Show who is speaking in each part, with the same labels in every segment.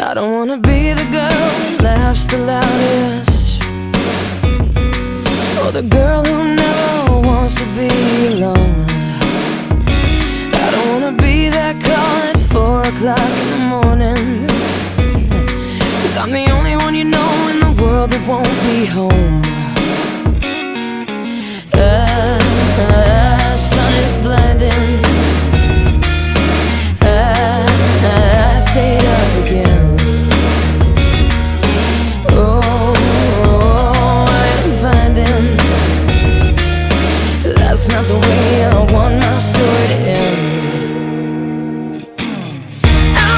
Speaker 1: I don't wanna be the girl who laughs the loudest. Or the girl who never wants to be alone. I don't wanna be that call at four o'clock in the morning. Cause I'm the only one you know in the world that won't be home. Uh, uh, uh.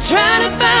Speaker 1: trying to find